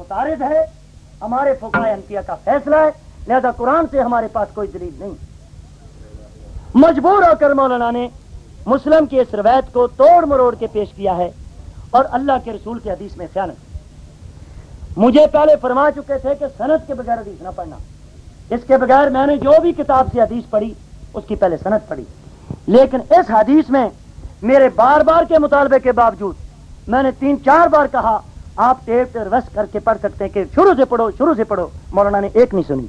متارد ہے، ہمارے فقائے انتیا کا فیصلہ ہے، لہذا قرآن سے ہمارے پاس کوئی دلیل نہیں۔ مجبور ہو کر مولانا نے مسلم کی اس روایت کو توڑ مروڑ کے پیش کیا ہے اور اللہ کے رسول کے حدیث میں خیانت مجھے پہلے فرما چکے تھے کہ صنعت کے بغیر حدیث نہ پڑھنا۔ اس کے بغیر میں نے جو بھی کتاب سے حدیث پڑھی، اس کی پہلے صنعت پڑھی۔ لیکن اس حدیث میں میرے بار بار کے مطالبے کے باوجود میں نے تین چار بار کہا آپ ٹیپ ریویسٹ کر کے پڑھ سکتے ہیں کہ شروع سے پڑھو، شروع سے پڑھو، مولانا نے ایک نہیں سنی۔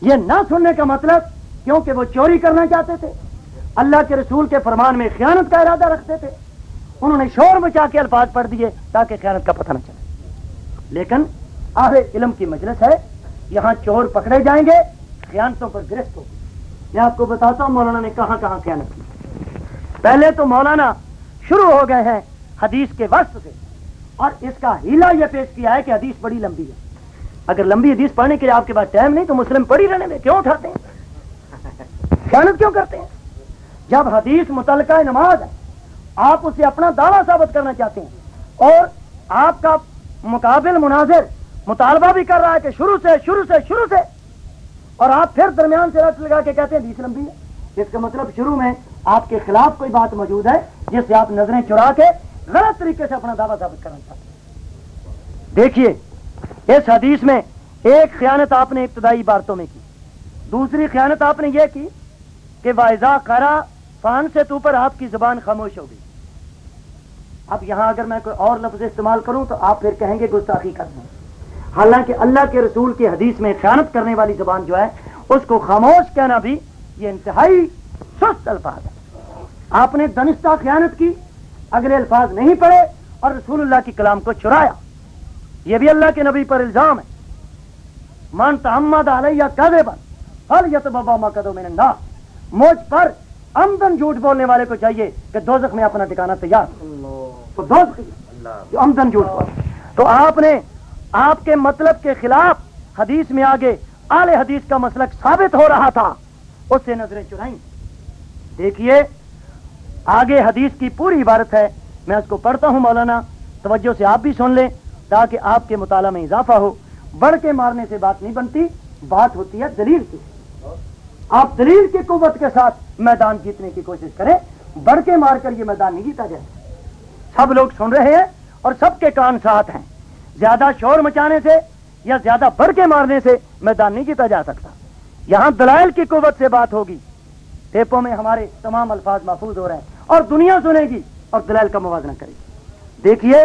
یہ نہ سننے کا مطلب کیونکہ وہ چوری کرنا چاہتے تھے۔ اللہ کے رسول کے فرمان میں خیانت کا ارادہ رکھتے تھے۔ انہوں نے شور مچا کے الفاظ پڑھ دیے تاکہ خیانت کا پتہ نہ چلے۔ لیکن آب علم کی مجلس ہے، یہاں چور پکڑے جائیں گے، خیانتوں پر گرفت ہوگی میں آپ کو بتاتا ہوں مولانا نے کہاں کہاں خیانت کی۔ پہلے تو مولانا شروع ہو گئے ہیں حدیث کے وقت سے۔ اور اس کا ہیلا یہ پیش کیا ہے کہ حدیث بڑی لمبی ہے۔ اگر لمبی حدیث پڑھنے کے لیے آپ کے پاس ٹائم نہیں تو مسلم پڑھی رہنے میں کیوں اٹھاتے ہیں؟ خیانت کیوں کرتے ہیں؟ جب حدیث متعلقہ نماز ہے، آپ اسے اپنا دعویٰ ثابت کرنا چاہتے ہیں اور آپ کا مقابل مناظر مطالبہ بھی کر رہا ہے کہ شروع سے شروع سے شروع سے، اور آپ پھر درمیان سے رت لگا کے کہتے ہیں حدیث لمبی ہے۔ اس کا مطلب شروع میں آپ کے خلاف کوئی بات موجود ہے جس سے آپ نظریں چڑا کے غلط طریقے سے اپنا دعویٰ ثابت کرنا چاہتے ہیں دیکھیے، اس حدیث میں ایک خیانت آپ نے ابتدائی بارتوں میں کی۔ دوسری خیانت آپ نے یہ کی کہ واحضہ کرا فان سے تو پر آپ کی زبان خاموش ہو گئی۔ اب یہاں اگر میں کوئی اور لفظ استعمال کروں تو آپ پھر کہیں گے گستاخی کر دیں۔ حالانکہ اللہ کے رسول کی حدیث میں خیانت کرنے والی زبان جو ہے، اس کو خاموش کہنا بھی یہ انتہائی سست الفاظ ہے۔ آپ نے دنستہ خیانت کی اگلے الفاظ نہیں پڑے اور رسول اللہ کی کلام کو چرایا۔ یہ بھی اللہ کے نبی پر الزام ہے۔ من تحمد علیہ کدے بن پھل یت بابا مقدو میں نہ مجھ پر امدن جھوٹ بولنے والے کو چاہیے کہ دوزخ میں اپنا ٹھکانا تیار تو دوزخ جو امدن جھوٹ بول تو آپ نے آپ کے مطلب کے خلاف حدیث میں آگے آل حدیث کا مسلک ثابت ہو رہا تھا۔ اس سے نظریں چرائیں۔ دیکھیے آگے حدیث کی پوری عبارت ہے۔ میں اس کو پڑھتا ہوں، مولانا۔ توجہ سے آپ بھی سن لیں تاکہ آپ کے مطالعہ میں اضافہ ہو۔ بڑھ کے مارنے سے بات نہیں بنتی، بات ہوتی ہے دلیل کی۔ آپ دلیل کی قوت کے ساتھ میدان جیتنے کی کوشش کریں۔ بڑھ کے مار کر یہ میدان نہیں جیتا جائے۔ سب لوگ سن رہے ہیں اور سب کے کان ساتھ ہیں۔ زیادہ شور مچانے سے یا زیادہ بڑھ کے مارنے سے میدان نہیں جیتا جا سکتا۔ یہاں دلائل کی قوت سے بات ہوگی۔ ٹیپوں میں ہمارے تمام الفاظ محفوظ ہو رہے ہیں اور دنیا سنے گی اور دلائل کا موازنہ کرے گی۔ دیکھیے،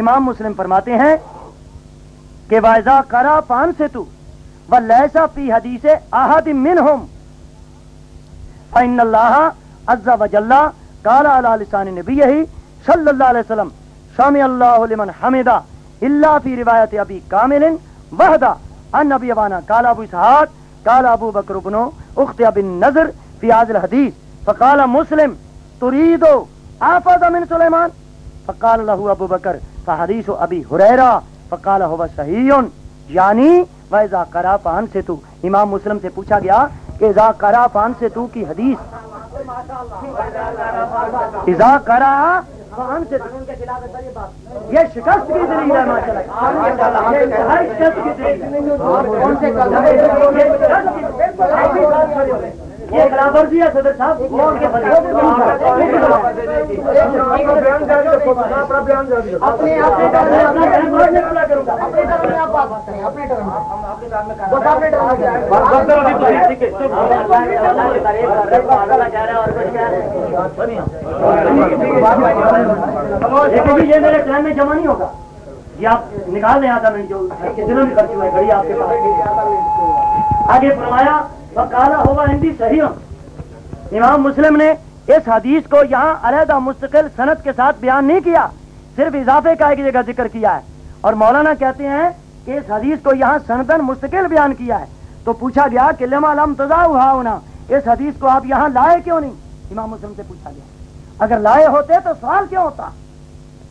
امام مسلم فرماتے ہیں کہ واضح کرا پان سے تو وہ لہسا پی حدیث احد من ہوم فن اللہ عز وجل کالا علی لسان نبی صلی اللہ علیہ وسلم۔ شام اللہ لمن حمدہ اللہ فی روایت ابی کامل وحدہ ان نبی وانا کالا ابو اسحاق کالا ابو بکر بنو اخت بن نظر فی عادل حدیث فقال مسلم تریدو آفاد من سلیمان فقال له ابو بکر فحدیث ابی حریرہ فقال هو صحیح یعنی وَإِذَا قَرَا فَان سے تو امام مسلم سے پوچھا گیا کہ اذا قرا فان سے تو کی حدیث؟ اذا قرا فان سے یہ شکست کی دلیل ہے ماشاءاللہ. یہ ہر شکست کی دلیل ہے۔ یہ ورزی ہے صدر صاحب یہ میرے ٹائم میں جمع نہیں ہوگا یہ آپ نکال دیں آتا میں جو دنوں میں خرچ ہوئے گھڑی آپ کے پاس آگے فرمایا ہندی صحیح امام مسلم نے اس حدیث کو یہاں علیحدہ مستقل صنعت کے ساتھ بیان نہیں کیا، صرف اضافے کا ایک جگہ ذکر کیا ہے۔ اور مولانا کہتے ہیں کہ اس حدیث کو یہاں سندن مستقل بیان کیا ہے۔ تو پوچھا گیا کہ لما لم تزا ہونا اس حدیث کو آپ یہاں لائے کیوں نہیں؟ امام مسلم سے پوچھا گیا۔ اگر لائے ہوتے تو سوال کیوں ہوتا؟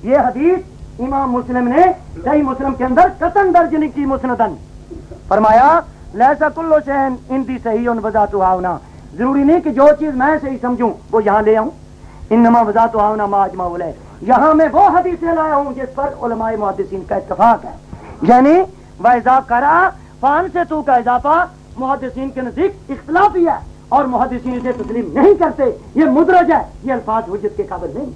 یہ حدیث امام مسلم نے صحیح مسلم کے اندر قتل درج نہیں کی مسندن۔ فرمایا لہسا کلو شہن ان دی صحیح ان وضاحت آؤنا ضروری نہیں کہ جو چیز میں صحیح سمجھوں وہ یہاں لے آؤں. ان نما وضاحت آؤنا ما اجما بولے یہاں میں وہ حدیثیں لایا ہوں جس پر علماء محدثین کا اتفاق ہے. یعنی ویزا کرا فان سے تو کا اضافہ محدثین کے نزدیک اختلافی ہے اور محدثین اسے تسلیم نہیں کرتے. یہ مدرج ہے یہ الفاظ حجت کے قابل نہیں.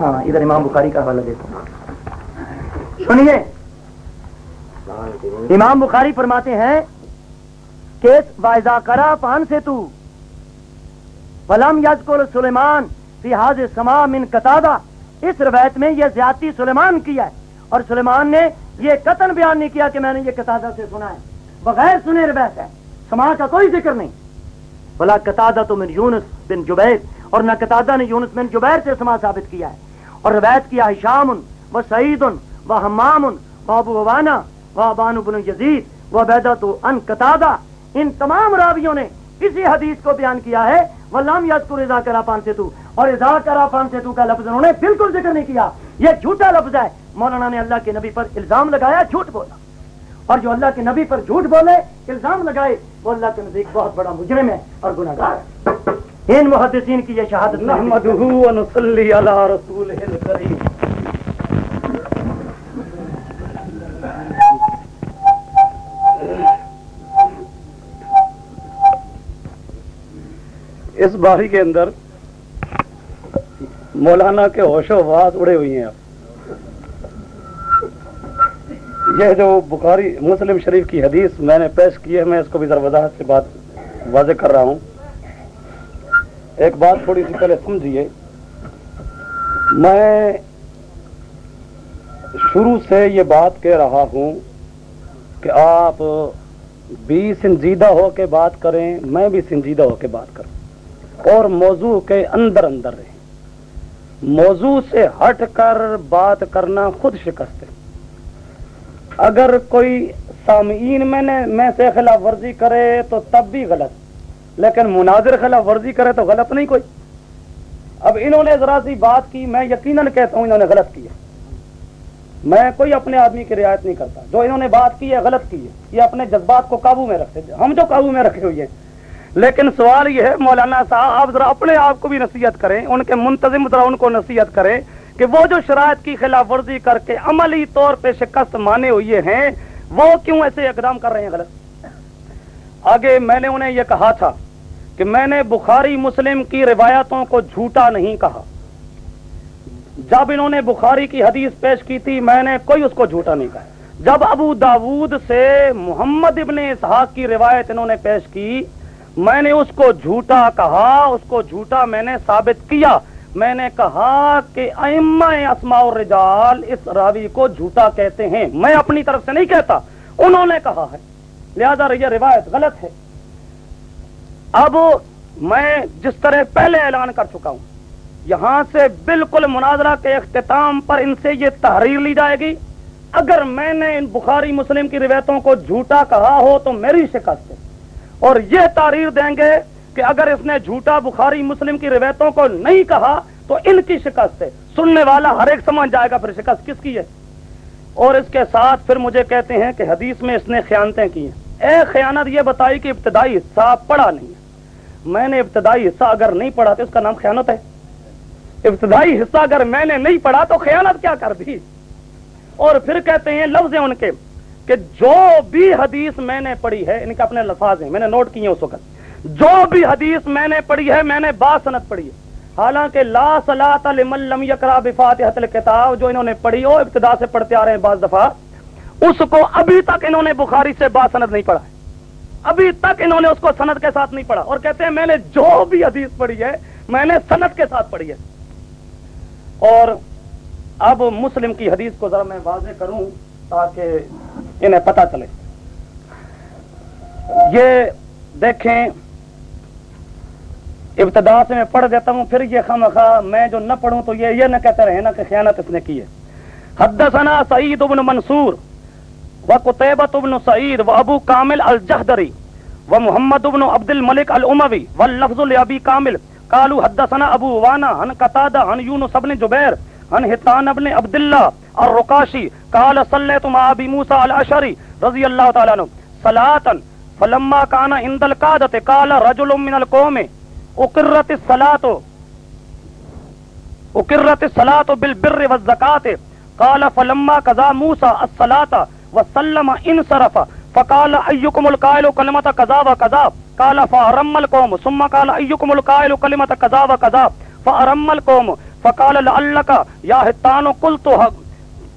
ہاں ادھر امام بخاری کا حوالہ دیتا ہوں۔ سنیے امام بخاری فرماتے ہیں کہ وائزا کرا پان سے تو فلم یز کو سلیمان فیحاظ سما من قطادہ۔ اس روایت میں یہ زیادتی سلیمان کیا ہے اور سلیمان نے یہ قتل بیان نہیں کیا کہ میں نے یہ قطادہ سے سنا ہے۔ بغیر سنے روایت ہے۔ سما کا کوئی ذکر نہیں۔ بلا قطادہ تو من یونس بن جبیر اور نہ قطادہ نے یونس بن جبیر سے سما ثابت کیا ہے۔ اور روایت کیا ہے شام و سعید و حمام و ابو وانا و بانو بن یزید و ان قطادہ۔ ان تمام راویوں نے اسی حدیث کو بیان کیا ہے وہ لام یاد کو رضا کرا پان سے تو اور رضا کرا پان سے تو کا لفظ انہوں نے بالکل ذکر نہیں کیا۔ یہ جھوٹا لفظ ہے۔ مولانا نے اللہ کے نبی پر الزام لگایا جھوٹ بولا۔ اور جو اللہ کے نبی پر جھوٹ بولے الزام لگائے وہ اللہ کے نزدیک بہت بڑا مجرم ہے اور گناہ گار ہے۔ ان محدثین کی یہ شہادت رسول اس باری کے اندر مولانا کے ہوش و واس اڑے ہوئی ہیں یہ جو بخاری مسلم شریف کی حدیث میں نے پیش کی ہے، میں اس کو بھی ذرا وضاحت سے بات واضح کر رہا ہوں۔ ایک بات تھوڑی سی پہلے سمجھیے۔ میں شروع سے یہ بات کہہ رہا ہوں کہ آپ بھی سنجیدہ ہو کے بات کریں، میں بھی سنجیدہ ہو کے بات کروں۔ اور موضوع کے اندر اندر رہیں موضوع سے ہٹ کر بات کرنا خود شکست ہے۔ اگر کوئی سامعین میں نے میں سے خلاف ورزی کرے تو تب بھی غلط، لیکن مناظر خلاف ورزی کرے تو غلط نہیں کوئی۔ اب انہوں نے ذرا سی بات کی، میں یقیناً کہتا ہوں انہوں نے غلط کیا۔ میں کوئی اپنے آدمی کی رعایت نہیں کرتا۔ جو انہوں نے بات کی ہے غلط کی ہے، یہ اپنے جذبات کو قابو میں رکھتے ہم جو قابو میں رکھے ہوئے ہیں لیکن سوال یہ ہے، مولانا صاحب، آپ ذرا اپنے آپ کو بھی نصیحت کریں، ان کے منتظم ذرا ان کو نصیحت کریں کہ وہ جو شرائط کی خلاف ورزی کر کے عملی طور پہ شکست مانے ہوئے ہیں، وہ کیوں ایسے اقدام کر رہے ہیں؟ غلط۔ آگے میں نے انہیں یہ کہا تھا کہ میں نے بخاری مسلم کی روایتوں کو جھوٹا نہیں کہا۔ جب انہوں نے بخاری کی حدیث پیش کی تھی، میں نے کوئی اس کو جھوٹا نہیں کہا۔ جب ابو داود سے محمد ابن اسحاق کی روایت انہوں نے پیش کی میں نے اس کو جھوٹا کہا، اس کو جھوٹا میں نے ثابت کیا۔ میں نے کہا کہ اسماء الرجال اس راوی کو جھوٹا کہتے ہیں۔ میں اپنی طرف سے نہیں کہتا، انہوں نے کہا ہے۔ لہذا یہ روایت غلط ہے۔ اب میں جس طرح پہلے اعلان کر چکا ہوں، یہاں سے بالکل مناظرہ کے اختتام پر ان سے یہ تحریر لی جائے گی۔ اگر میں نے ان بخاری مسلم کی روایتوں کو جھوٹا کہا ہو تو میری شکست ہے۔ اور یہ تعریر دیں گے کہ اگر اس نے جھوٹا بخاری مسلم کی روایتوں کو نہیں کہا تو ان کی شکست ہے۔ سننے والا ہر ایک سمجھ جائے گا پھر شکست کس کی ہے۔ اور اس کے ساتھ پھر مجھے کہتے ہیں کہ حدیث میں اس نے خیانتیں کی ہیں۔ اے خیانت یہ بتائی کہ ابتدائی حصہ پڑھا نہیں ہے۔ میں نے ابتدائی حصہ اگر نہیں پڑھا تو اس کا نام خیانت ہے۔ ابتدائی حصہ اگر میں نے نہیں پڑھا تو خیانت کیا کر دی۔ اور پھر کہتے ہیں لفظ ان کے کہ جو بھی حدیث میں نے پڑھی ہے، ان کے اپنے لفاظ ہیں، میں نے نوٹ کیے اس وقت۔ جو بھی حدیث میں نے پڑھی ہے، میں نے با صنعت پڑھی ہے۔ حالانکہ لا صلاۃ لمن لم یقرا بفاتحۃ الکتاب جو انہوں نے پڑھی ہو، ابتدا سے پڑھتے آ رہے ہیں بعض دفعہ، اس کو ابھی تک انہوں نے بخاری سے با نہیں پڑھا ہے۔ ابھی تک انہوں نے اس کو صنعت کے ساتھ نہیں پڑھا۔ اور کہتے ہیں، میں نے جو بھی حدیث پڑھی ہے، میں نے صنعت کے ساتھ پڑھی ہے۔ اور اب مسلم کی حدیث کو ذرا میں واضح کروں تاکہ انہیں پتا چلے۔ یہ دیکھیں، ابتدا سے میں پڑھ دیتا ہوں، پھر یہ خم خواہ میں جو نہ پڑھوں تو یہ یہ نہ کہتے رہے نا کہ خیانت اس نے کی ہے۔ حدثنا سعید ابن منصور و قطیبت ابن سعید و ابو کامل الجہدری و محمد ابن عبد الملک الاموی واللفظ لابی کامل۔ قالو حدثنا ابو وانا ہن قطادہ ہن یونس ابن جبیر ہن حتان ابن عبداللہ الرقاشی قال صلیت مع ابی موسیٰ الاشری رضی اللہ تعالیٰ عنہ صلاة فلما کانا عند القادت قال رجل من القوم اقرت الصلاة اکرت سلاۃ بل بر و زکات کالا فلما کزا موسا السلاط و سلم ان صرف فقال ایکم القائل کلمت کذا و کذا قال فارم القوم ثم قال ایکم القائل کلمت کذا و کذا فارم القوم فقال لعلك یا حتان قلتها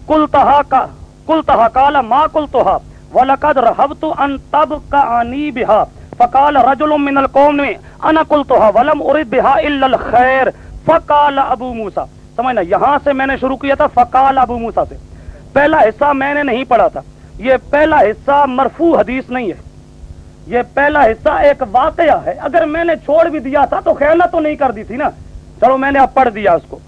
قلتها قلتها قال ما قلتها ولقد رهبت ان تبقى بها فقال رجل من القوم، انا قلتها ولم اريد بها الا الخير فقال ابو موسا سمجھنا، یہاں سے میں نے شروع کیا تھا، فقال ابو موسا سے. پہلا حصہ میں نے نہیں پڑھا تھا. یہ پہلا حصہ مرفوع حدیث نہیں ہے. یہ پہلا حصہ ایک واقعہ ہے. اگر میں نے چھوڑ بھی دیا تھا تو خیالت تو نہیں کر دی تھی نا. چلو میں نے اب پڑھ دیا اس کو۔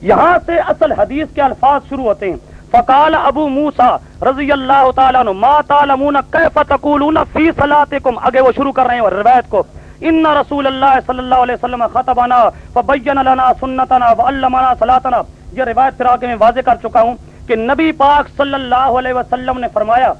یہاں سے اصل حدیث کے الفاظ شروع ہوتے ہیں۔ فقال ابو موسا رضی اللہ تعالیٰ ما تعلمون کیف تقولون فی صلاتکم؟ اگے وہ شروع کر رہے ہیں روایت کو۔ ان رسول اللہ صلی اللہ علیہ وسلم خطبنا فبین لنا سنتنا وعلمنا صلاتنا. یہ روایت پھر آگے میں واضح کر چکا ہوں کہ نبی پاک صلی اللہ علیہ وسلم نے فرمایا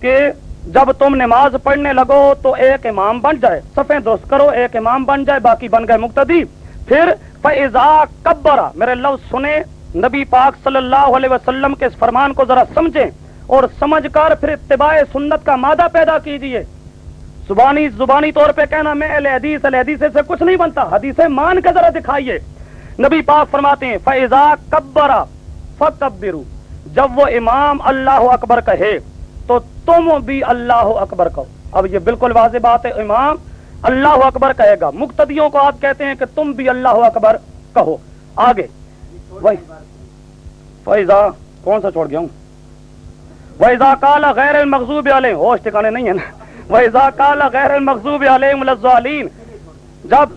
کہ جب تم نماز پڑھنے لگو تو ایک امام بن جائے، صفیں دوست کرو، ایک امام بن جائے، باقی بن گئے مقتدی۔ پھر فیضا کبرا میرے لفظ سنے نبی پاک صلی اللہ علیہ وسلم کے اس فرمان کو ذرا سمجھیں اور سمجھ کر پھر اتباع سنت کا مادہ پیدا کیجیے زبانی زبانی طور پہ کہنا میں اہل حدیث اہل حدیث سے کچھ نہیں بنتا، حدیث مان کے ذرا دکھائیے۔ نبی پاک فرماتے ہیں فیضا کبرا فکبرو جب وہ امام اللہ اکبر کہے، تو تم بھی اللہ اکبر کہو۔ اب یہ بالکل واضح بات ہے، امام اللہ اکبر کہے گا۔ مقتدیوں کو آپ کہتے ہیں کہ تم بھی اللہ اکبر کہو۔ آگے۔ وہی۔ فیضا، کون سا چھوڑ گیا ہوں؟ ویزا کالا غیر المغضوب علیہ ہوش ٹھکانے نہیں ہے نا۔ ویزا کالا غیر المغضوب علیہ جب،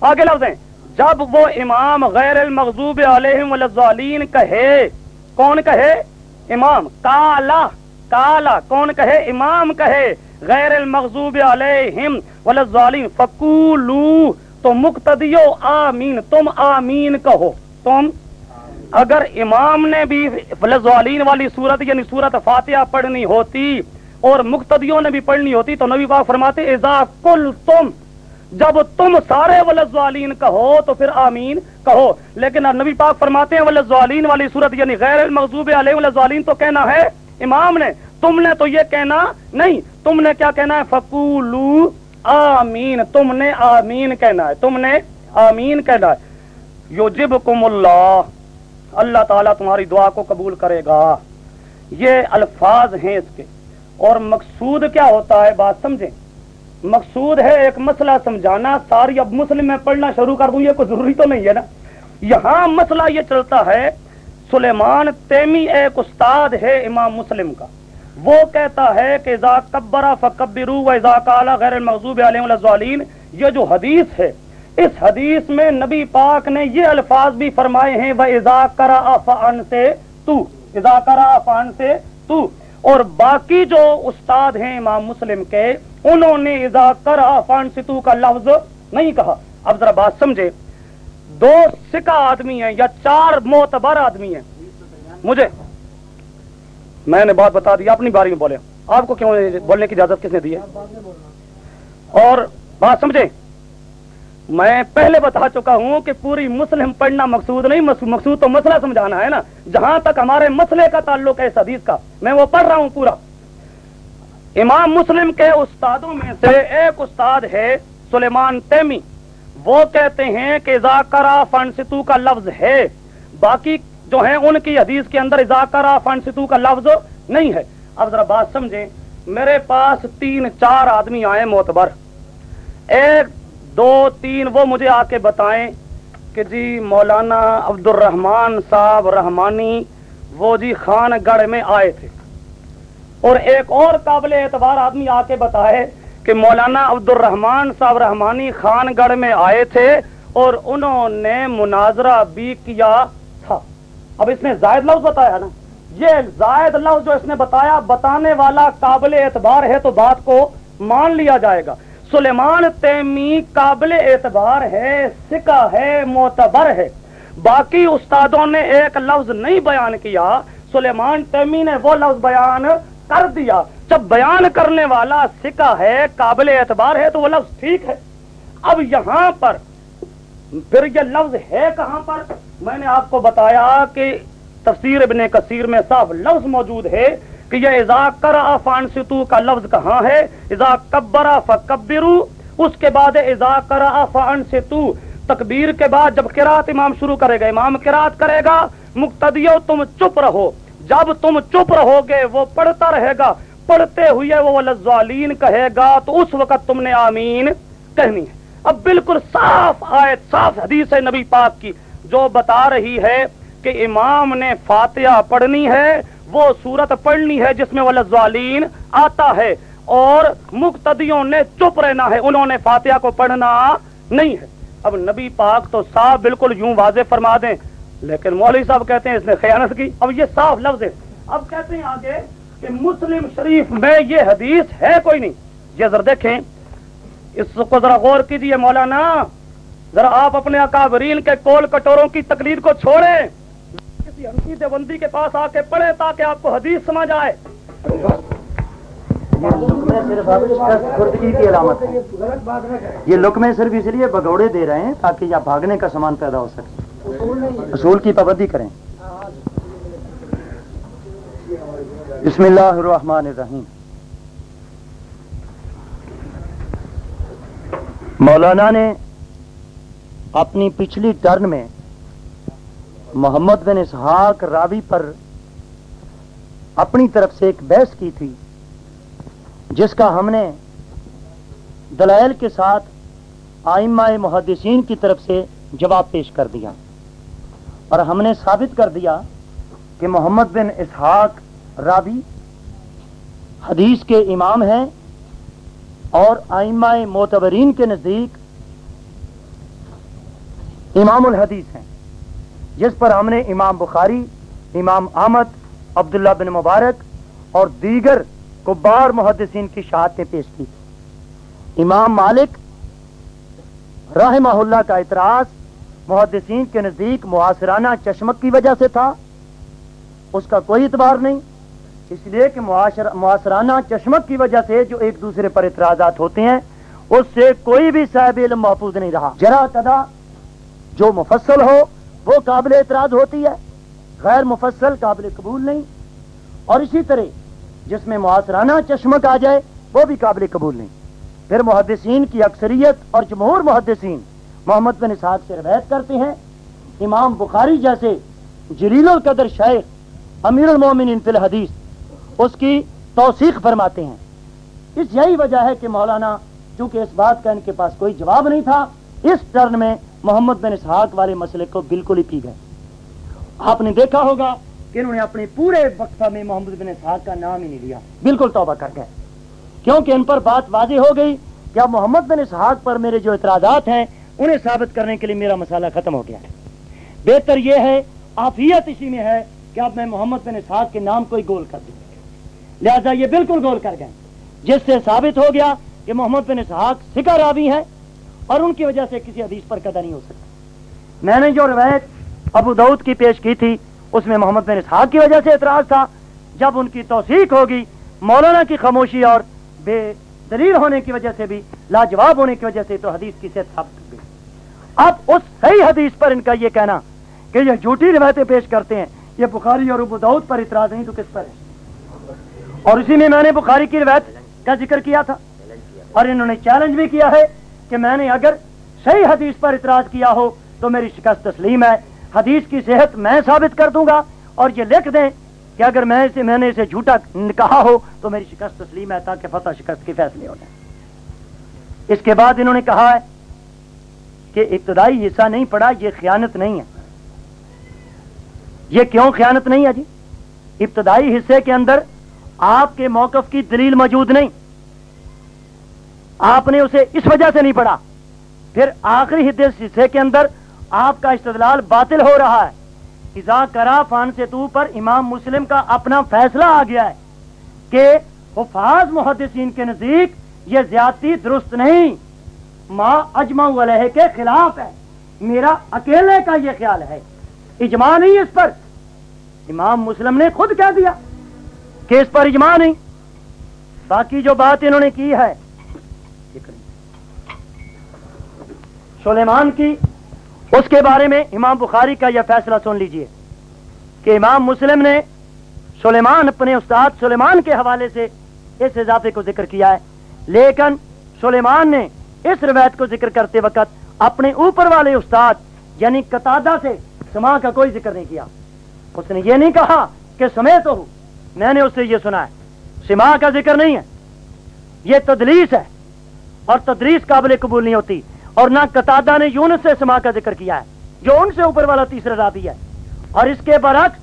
آگے لفظ ہیں۔ جب وہ امام غیر المغضوب علیہ ملزالین کہے، کون کہے؟ امام۔ کالا کالا کون کہے؟ امام کہے۔ غیر المغضوب علیہم ولزالین فقولو تو مقتدیو، آمین، تم آمین کہو۔ تم اگر امام نے بھی فلزوالین والی صورت یعنی صورت فاتحہ پڑھنی ہوتی اور مقتدیوں نے بھی پڑھنی ہوتی، تو نبی پاک فرماتے ازا کل تم جب تم سارے ولزوالین کہو تو پھر آمین کہو۔ لیکن نبی پاک فرماتے ہیں ولزوالین والی صورت یعنی غیر المغضوب علیہ ولزوالین تو کہنا ہے، امام نے تم نے تو یہ کہنا نہیں، تم نے کیا کہنا ہے؟ فکولو آمین، تم نے آمین کہنا ہے، تم نے آمین کہنا ہے۔ یو جب کم اللہ اللہ تعالیٰ تمہاری دعا کو قبول کرے گا۔ یہ الفاظ ہیں اس کے۔ اور مقصود کیا ہوتا ہے؟ بات سمجھیں۔ مقصود ہے ایک مسئلہ سمجھانا، ساری اب مسلم میں پڑھنا شروع کر دوں، یہ کوئی ضروری تو نہیں ہے نا۔ یہاں مسئلہ یہ چلتا ہے، سلیمان تیمی ایک استاد ہے امام مسلم کا۔ وہ کہتا ہے کہ اذا کبرا فکبرو و اذا کالا غیر المغضوب علیہ یہ جو حدیث ہے، اس حدیث میں نبی پاک نے یہ الفاظ بھی فرمائے ہیں وہ ازا کرا افان سے تو ازا کرا افان سے تو. اور باقی جو استاد ہیں امام مسلم کے، انہوں نے ازا کرا افان سے تو کا لفظ نہیں کہا۔ اب ذرا بات سمجھے دو سکا آدمی ہیں یا چار معتبر آدمی ہیں؟ مجھے میں نے بات بتا دی، اپنی باری میں بولے۔ آپ کو کیوں بولنے کی اجازت کس نے دی ہے؟ اور بات سمجھے میں پہلے بتا چکا ہوں کہ پوری مسلم پڑھنا مقصود نہیں، مقصود تو مسئلہ سمجھانا ہے نا۔ جہاں تک ہمارے مسئلے کا تعلق ہے اس حدیث کا، میں وہ پڑھ رہا ہوں پورا۔ امام مسلم کے استادوں میں سے ایک استاد ہے سلیمان تیمی۔ وہ کہتے ہیں کہ ذاکرا فن ستو کا لفظ ہے، باقی جو ہیں ان کی حدیث کے اندر ذاکرا فن ستو کا لفظ نہیں ہے۔ اب ذرا بات سمجھیں۔ میرے پاس تین چار آدمی آئے معتبر۔ ایک، دو، تین، وہ مجھے آ کے بتائیں کہ جی مولانا عبد الرحمان صاحب رحمانی، وہ جی خان گڑھ میں آئے تھے۔ اور ایک اور قابل اعتبار آدمی آ کے بتائے کہ مولانا عبد الرحمان صاحب رحمانی خان گڑھ میں آئے تھے اور انہوں نے مناظرہ بھی کیا۔ اب اس نے زائد لفظ بتایا نا۔ یہ زائد لفظ جو اس نے بتایا، بتانے والا قابل اعتبار ہے تو بات کو مان لیا جائے گا۔ سلیمان تیمی قابل اعتبار ہے سکا ہے، معتبر ہے۔ باقی استادوں نے ایک لفظ نہیں بیان کیا۔ سلیمان تیمی نے وہ لفظ بیان کر دیا۔ جب بیان کرنے والا سکا ہے، قابل اعتبار ہے تو وہ لفظ ٹھیک ہے۔ اب یہاں پر پھر یہ لفظ ہے کہاں پر؟ میں نے آپ کو بتایا کہ تفسیر ابن کثیر میں صاف لفظ موجود ہے کہ یہ ازا کرا فان کا لفظ کہاں ہے؟ ازا کبرا فکبرو، اس کے بعد ازا کرا فان ستو تکبیر کے بعد جب قرات امام شروع کرے گا، امام قرات کرے گا، مقتدیو تم چپ رہو، جب تم چپ رہو گے وہ پڑھتا رہے گا، پڑھتے ہوئے وہ لزالین کہے گا، تو اس وقت تم نے آمین کہنی ہے۔ اب بالکل صاف آئے صاف حدیث ہے نبی پاک کی، جو بتا رہی ہے کہ امام نے فاتحہ پڑھنی ہے، وہ صورت پڑھنی ہے جس میں وہ لزالین آتا ہے، اور مقتدیوں نے چپ رہنا ہے، انہوں نے فاتحہ کو پڑھنا نہیں ہے۔ اب نبی پاک تو صاف بالکل یوں واضح فرما دیں، لیکن مولوی صاحب کہتے ہیں اس نے خیانت کی۔ اب یہ صاف لفظ ہے۔ اب کہتے ہیں آگے کہ مسلم شریف میں یہ حدیث ہے کوئی نہیں۔ یہ ذرا دیکھیں۔ اس کو ذرا غور کیجیے مولانا، ذرا آپ اپنے اکابرین کے کول کٹوروں کی تقلید کو چھوڑیں۔ کسی ہنسی دیوبندی کے پاس آ کے پڑھے تاکہ آپ کو حدیث سمجھ آئے۔ کی علامت ہے۔ یہ لکمے صرف اس لیے بگوڑے دے رہے ہیں تاکہ یا بھاگنے کا سامان پیدا ہو سکے۔ اصول کی پابندی کریں۔ بسم اللہ الرحمن الرحیم۔ مولانا نے اپنی پچھلی ٹرن میں محمد بن اسحاق راوی پر اپنی طرف سے ایک بحث کی تھی، جس کا ہم نے دلائل کے ساتھ آئمہ محدثین کی طرف سے جواب پیش کر دیا اور ہم نے ثابت کر دیا کہ محمد بن اسحاق راوی حدیث کے امام ہیں اور آئمہ معتبرین کے نزدیک امام الحدیث ہیں۔ جس پر ہم نے امام بخاری، امام احمد، عبداللہ بن مبارک اور دیگر کبار محدثین کی شہادتیں پیش کی۔ امام مالک رحمہ اللہ کا اعتراض محدثین کے نزدیک معاصرانہ چشمک کی وجہ سے تھا، اس کا کوئی اعتبار نہیں۔ اس لیے کہ معاصرانہ چشمک کی وجہ سے جو ایک دوسرے پر اعتراضات ہوتے ہیں، اس سے کوئی بھی صاحب علم محفوظ نہیں رہا۔ جرا تدا جو مفصل ہو، وہ قابل اعتراض ہوتی ہے۔ غیر مفصل قابل قبول نہیں۔ اور اسی طرح، جس میں معاصرانہ چشمک آ جائے، وہ بھی قابل قبول نہیں۔ پھر محدثین کی اکثریت اور جمہور محدثین محمد بن اسحاق سے روایت کرتے ہیں۔ امام بخاری جیسے جلیل القدر شیخ، امیر المومن فی الحدیث اس کی توثیق فرماتے ہیں۔ اس یہی وجہ ہے کہ مولانا، چونکہ اس بات کا ان کے پاس کوئی جواب نہیں تھا، اس ٹرن میں محمد بن اسحاق والے مسئلے کو بالکل ہی پی گئے۔ آپ نے دیکھا ہوگا کہ انہوں نے اپنے پورے وقفہ میں محمد بن اسحاق کا نام ہی نہیں لیا۔ بالکل توبہ کر گئے کیونکہ ان پر بات واضح ہو گئی کہ اب محمد بن اسحاق پر میرے جو اعتراضات ہیں، انہیں ثابت کرنے کے لیے میرا مسئلہ ختم ہو گیا۔ ہے بہتر یہ ہے آفیت اسی میں ہے کہ اب میں محمد بن اسحاق کے نام کو ہی گول کر دوں۔ لہذا یہ بالکل گول کر گئے۔ جس سے ثابت ہو گیا کہ محمد بن اسحاق سکا راوی ہے اور ان کی وجہ سے کسی حدیث پر قدر نہیں ہو سکتا۔ میں نے جو روایت ابو دعود کی پیش کی تھی، اس میں محمد بن اسحاق کی وجہ سے اعتراض تھا۔ جب ان کی توثیق ہوگی، مولانا کی خاموشی اور بے دلیل ہونے کی وجہ سے بھی، لاجواب ہونے کی وجہ سے تو حدیث کی صحت ثابت ہو گئی۔ اب اس صحیح حدیث پر ان کا یہ کہنا کہ یہ جھوٹی روایتیں پیش کرتے ہیں۔ یہ بخاری اور ابو دعود پر اعتراض نہیں تو کس پر ہے؟ اور اسی میں میں نے بخاری کی روایت کا ذکر کیا تھا۔ اور انہوں نے چیلنج بھی کیا ہے کہ میں نے اگر صحیح حدیث پر اعتراض کیا ہو تو میری شکست تسلیم ہے۔ حدیث کی صحت میں ثابت کر دوں گا اور یہ لکھ دیں کہ اگر میں اسے میں نے اسے جھوٹا کہا ہو تو میری شکست تسلیم ہے تاکہ فتح شکست کے فیصلے ہو جائیں۔ اس کے بعد انہوں نے کہا ہے کہ ابتدائی حصہ نہیں پڑا یہ خیانت نہیں ہے۔ یہ کیوں خیانت نہیں ہے جی؟ ابتدائی حصے کے اندر آپ کے موقف کی دلیل موجود نہیں۔ آپ نے اسے اس وجہ سے نہیں پڑھا۔ پھر آخری حصے کے اندر آپ کا استدلال باطل ہو رہا ہے۔ ازا کرا فان سے تو پر امام مسلم کا اپنا فیصلہ آ گیا ہے کہ حفاظ محدثین کے نزدیک یہ زیادتی درست نہیں۔ ماں اجما علیہ کے خلاف ہے۔ میرا اکیلے کا یہ خیال ہے۔ اجماع نہیں اس پر۔ امام مسلم نے خود کہہ دیا۔ کہ اس پر اجماع نہیں؟ باقی جو بات انہوں نے کی ہے۔ سلیمان کی، اس کے بارے میں امام بخاری کا یہ فیصلہ سن لیجیے کہ امام مسلم نے سلیمان اپنے استاد سلیمان کے حوالے سے اس اضافے کو ذکر کیا ہے۔ لیکن سلیمان نے اس روایت کو ذکر کرتے وقت اپنے اوپر والے استاد یعنی قطادہ سے سما کا کوئی ذکر نہیں کیا۔ اس نے یہ نہیں کہا کہ سمے تو ہوں میں نے اس سے یہ سنا ہے۔ سما کا ذکر نہیں ہے۔ یہ تدلیس ہے۔ اور تدریس قابل قبول نہیں ہوتی۔ اور نہ قطادہ نے یونس سے سما کا ذکر کیا ہے، جو ان سے اوپر والا تیسرا راوی ہے۔ اور اس کے برعکس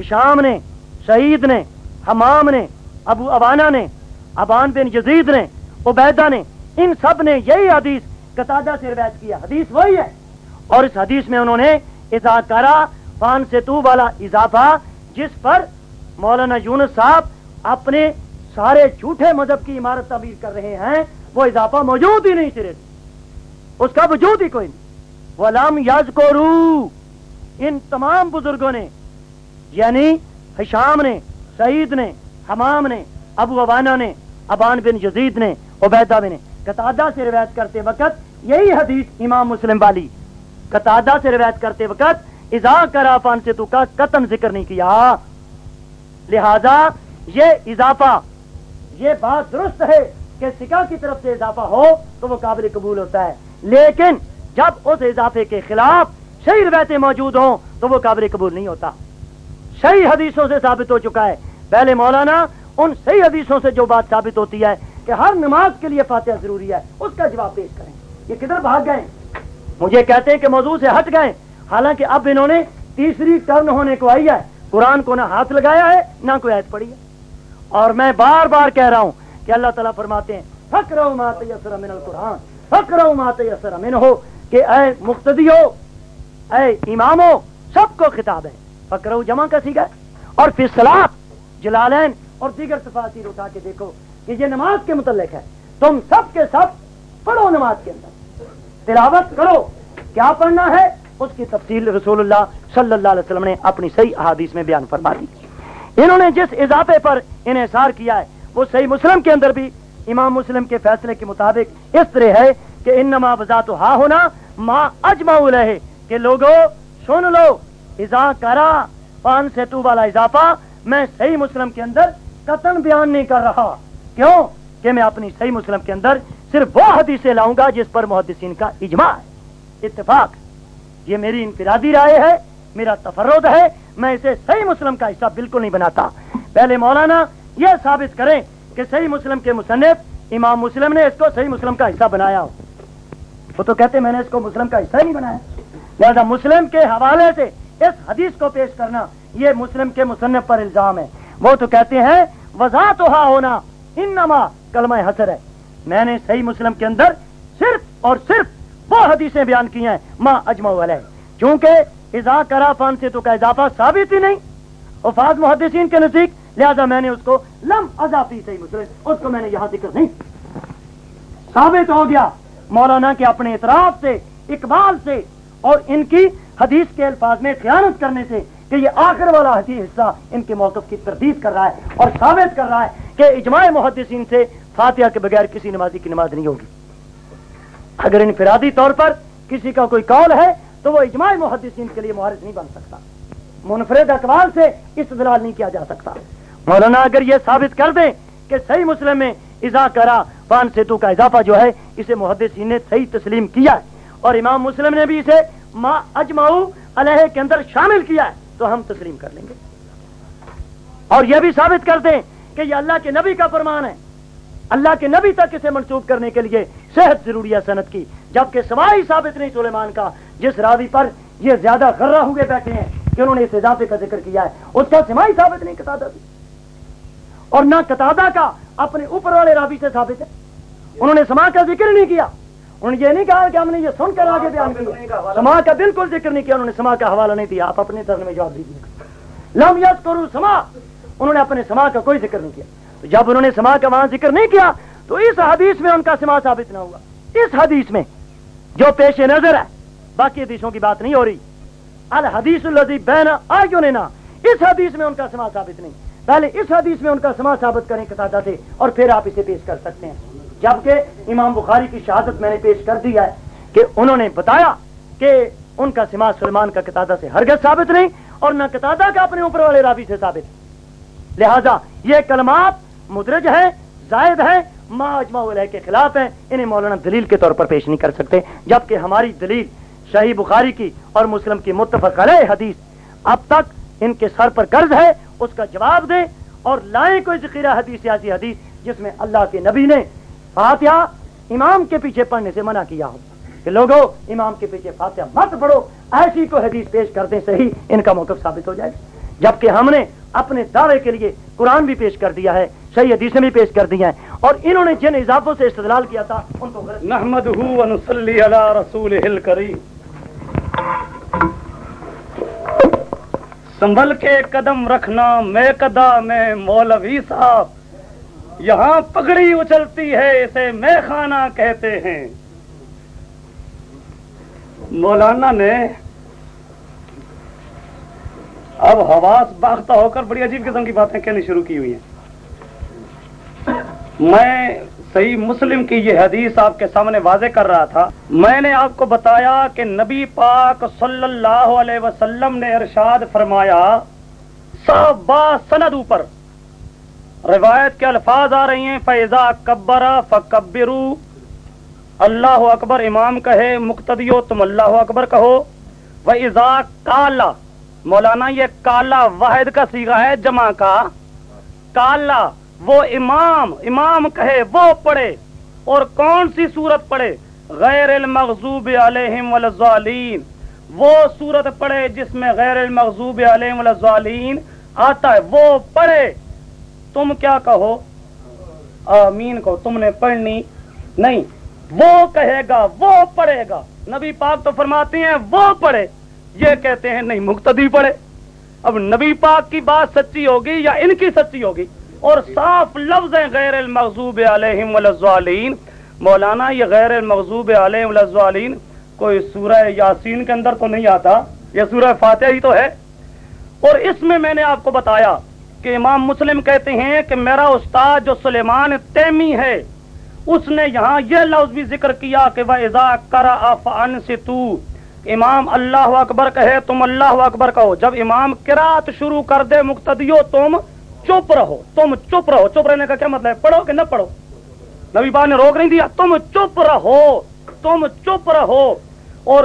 شام نے شہید نے، حمام نے، ابو ابانا نے، ابان بن یزید نے، عبیدہ نے، ان سب نے یہی حدیث قطادہ سے روایت کیا حدیث وہی ہے۔ اور اس حدیث میں انہوں نے اضافہ کرا پان سے تو والا اضافہ، جس پر مولانا یونس صاحب اپنے سارے جھوٹے مذہب کی عمارت تعمیر کر رہے ہیں، وہ اضافہ موجود ہی نہیں سرے اس کا وجود ہی کوئی نہیں۔ وہ لام یاز کو ان تمام بزرگوں نے یعنی حشام نے، سعید نے، حمام نے، ابو ابانا نے، ابان بن یزید نے، عبیدہ بن قطادہ سے روایت کرتے وقت یہی حدیث امام مسلم والی۔ قطادہ سے روایت کرتے وقت ازا کرا پان سے تو کا قتم ذکر نہیں کیا۔ لہذا یہ اضافہ، یہ بات درست ہے کہ سکا کی طرف سے اضافہ ہو تو وہ قابل قبول ہوتا ہے، لیکن جب اس اضافے کے خلاف صحیح روایتیں موجود ہوں تو وہ قابل قبول نہیں ہوتا۔ صحیح حدیثوں سے ثابت ہو چکا ہے۔ پہلے مولانا ان صحیح حدیثوں سے جو بات ثابت ہوتی ہے کہ ہر نماز کے لیے فاتحہ ضروری ہے، اس کا جواب پیش کریں۔ یہ کدھر بھاگ گئے؟ مجھے کہتے ہیں کہ موضوع سے ہٹ گئے، حالانکہ اب انہوں نے تیسری ٹرن ہونے کو آئی ہے۔ قرآن کو نہ ہاتھ لگایا ہے، نہ کوئی عید پڑی ہے۔ اور میں بار بار کہہ رہا ہوں کہ اللہ تعالیٰ فرماتے ہیں فکر مات یسر من القرآن۔ فکر مات یسر من ہو کہ اے مقتدی ہو اے امام ہو سب کو خطاب ہے۔ فکر جمع کا سیکھا اور پھر سلاد جلالین اور دیگر تفاصیر اٹھا کے دیکھو کہ یہ نماز کے متعلق ہے۔ تم سب کے سب پڑھو نماز کے اندر۔ تلاوت کرو۔ کیا پڑھنا ہے؟ اس کی تفصیل رسول اللہ صلی اللہ علیہ وسلم نے اپنی صحیح احادیث میں بیان فرما دی۔ انہوں نے جس اضافے پر انحصار کیا ہے، وہ صحیح مسلم کے اندر بھی، امام مسلم کے فیصلے کے مطابق اس طرح ہے کہ ان نما وزات ہا ہونا ماں اجما رہے کہ لوگوں سن لو ازا کرا، پان سے تو والا اضافہ میں صحیح مسلم کے اندر قطن بیان نہیں کر رہا۔ کیوں؟ کہ میں اپنی صحیح مسلم کے اندر صرف وہ حدیثیں لاؤں گا جس پر محدثین کا اجماع ہے۔ اتفاق۔ یہ میری انفرادی رائے ہے، میرا تفرد ہے، میں اسے صحیح مسلم کا حصہ بالکل نہیں بناتا۔ پہلے مولانا یہ ثابت کریں کہ صحیح مسلم کے مصنف امام مسلم نے اس کو صحیح مسلم کا حصہ بنایا ہو۔ وہ تو کہتے میں نے اس کو مسلم کا حصہ نہیں بنایا۔ لہٰذا مسلم کے حوالے سے اس حدیث کو پیش کرنا یہ مسلم کے مصنف پر الزام ہے۔ وہ تو کہتے ہیں وضاحت ہونا انما کلمہ حسر ہے۔ میں نے صحیح مسلم کے اندر صرف اور صرف وہ حدیثیں بیان کی ہیں ماں اجما علیہ۔ چونکہ اضا کرا فن سے تو کا اضافہ ثابت ہی نہیں۔ وفاظ محدثین کے نزدیک، لہذا میں نے اس کو لم اضافی صحیح مسلم اس کو میں نے یہاں ذکر نہیں۔ ثابت ہو گیا۔ مولانا کے اپنے اعتراف سے، اقبال سے، اور ان کی حدیث کے الفاظ میں خیانت کرنے سے کہ یہ آخر والا حدیث حصہ ان کے موقف کی تردید کر رہا ہے اور ثابت کر رہا ہے کہ اجماع محدثین سے فاتحہ کے بغیر کسی نمازی کی نماز نہیں ہوگی۔ اگر انفرادی طور پر کسی کا کوئی قول ہے، تو وہ اجماع محدثین کے لیے معارض نہیں بن سکتا۔ منفرد اقوال سے استدلال نہیں کیا جا سکتا۔ مولانا، اگر یہ ثابت کر دیں کہ صحیح مسلم میں اضا کرا پان سیتو کا اضافہ جو ہے، اسے محدثین نے صحیح تسلیم کیا ہے۔ اور امام مسلم نے بھی اسے ما اجماؤ علیہ کے اندر شامل کیا ہے، تو ہم تسلیم کر لیں گے۔ اور یہ بھی ثابت کر دیں کہ یہ اللہ کے نبی کا فرمان ہے۔ اللہ کے نبی تک اسے منسوخ کرنے کے لیے صحت ضروری ہے صنعت کی۔ جبکہ سوائے ثابت نہیں سلیمان کا، جس راوی پر یہ زیادہ غرہ ہوئے بیٹھے ہیں کہ انہوں نے اس اضافے کا ذکر کیا ہے، اس کا سمائی ثابت نہیں، قطادہ بھی۔ اور نہ قطادہ کا اپنے اوپر والے راوی سے ثابت ہے۔ انہوں نے سما کا ذکر نہیں کیا۔ انہوں نے یہ نہیں کہا کہ ہم نے یہ سن کر آگے بیان کیا۔ سما کا بالکل ذکر نہیں کیا، انہوں نے سما کا حوالہ نہیں دیا۔ آپ اپنے طرز میں جواب دیجیے لم یس کرو سما انہوں نے اپنے سما کا کوئی ذکر نہیں کیا۔ تو جب انہوں نے سما کا وہاں ذکر نہیں کیا، تو اس حدیث میں ان کا سما ثابت نہ ہوا۔ اس حدیث میں جو پیش نظر ہے، باقی حدیثوں کی بات نہیں ہو رہی۔ الحدیث الزی بین آگے اس حدیث میں ان کا سما ثابت نہیں۔ پہلے اس حدیث میں ان کا سما ثابت کرنے کے ساتھ تھے اور پھر آپ اسے پیش کر سکتے ہیں۔ جبکہ امام بخاری کی شہادت میں نے پیش کر دی ہے کہ انہوں نے بتایا کہ ان کا سما سلمان کا قطادہ سے ہرگز ثابت نہیں اور نہ قطادہ کا اپنے اوپر والے راوی سے ثابت۔ لہذا یہ کلمات مدرج ہے، زائد ہے ما اجماع علیہ کے خلاف ہے انہیں مولانا دلیل کے طور پر پیش نہیں کر سکتے، جبکہ ہماری دلیل شاہی بخاری کی اور مسلم کی متفق علیہ حدیث اب تک ان کے سر پر قرض ہے، اس کا جواب دیں اور لائیں کوئی ذخیرہ حدیث، سیاسی حدیث، جس میں اللہ کے نبی نے فاتحہ امام کے پیچھے پڑھنے سے منع کیا ہو۔ کہ لوگوں، امام کے پیچھے فاتحہ مت پڑھو، ایسی کو حدیث پیش کر دیں، صحیح ان کا موقف ثابت ہو جائے۔ جبکہ ہم نے اپنے دعوے کے لیے قرآن بھی پیش کر دیا ہے، صحیح حدیثیں بھی پیش کر دی ہیں۔ اور انہوں نے جن اضافوں سے استدلال کیا تھا، ان کو نحمد رسول سنبھل کے قدم رکھنا، میں کدا میں مولوی صاحب۔ یہاں پگڑی اچلتی ہے، اسے میں خانہ کہتے ہیں۔ مولانا نے اب حواس باختہ ہو کر بڑی عجیب قسم کی باتیں کہنی شروع کی ہوئی ہیں۔ میں صحیح مسلم کی یہ حدیث آپ کے سامنے واضح کر رہا تھا۔ میں نے آپ کو بتایا کہ نبی پاک صلی اللہ علیہ وسلم نے ارشاد فرمایا سب با سند اوپر روایت کے الفاظ آ رہی ہیں فیضا کبرا فکبرو اللہ اکبر امام کہے، مقتدیو تم اللہ اکبر کہو۔ وہ ازا کالا مولانا یہ کالا واحد کا سیگا ہے جمع کا۔ کالا، وہ امام امام کہے وہ پڑھے۔ اور کون سی صورت پڑھے؟ غیر المغضوب علیہم والظالین وہ صورت پڑھے جس میں غیر المغضوب علیہم والظالین آتا ہے، وہ پڑھے۔ تم کیا کہو؟ آمین کو تم نے پڑھنی نہیں۔ وہ کہے گا، وہ پڑھے گا۔ نبی پاک تو فرماتے ہیں، وہ پڑھے۔ یہ کہتے ہیں نہیں، مقتدی پڑھے۔ اب نبی پاک کی بات سچی ہوگی یا ان کی سچی ہوگی؟ اور صاف لفظ ہیں غیر المغضوب علیہم والظالین مولانا، یہ غیر المغضوب علیہم والظالین کوئی سورہ یاسین کے اندر تو نہیں آتا؟ یہ سورہ فاتح ہی تو ہے۔ اور اس میں میں نے آپ کو بتایا کہ امام مسلم کہتے ہیں کہ میرا استاد جو سلیمان تیمی ہے، اس نے یہاں یہ لفظ بھی ذکر کیا کہ وہ ازا کرا سے تو امام اللہ اکبر کہے تم اللہ اکبر کہو۔ جب امام کراط شروع کر دے مقتدیو تم چپ رہو، تم چپ رہو۔ چپ رہنے کا کیا مطلب ہے؟ پڑھو کہ نہ پڑھو؟ نبی با نے روک نہیں دیا؟ تم چپ رہو، تم چپ رہو۔ اور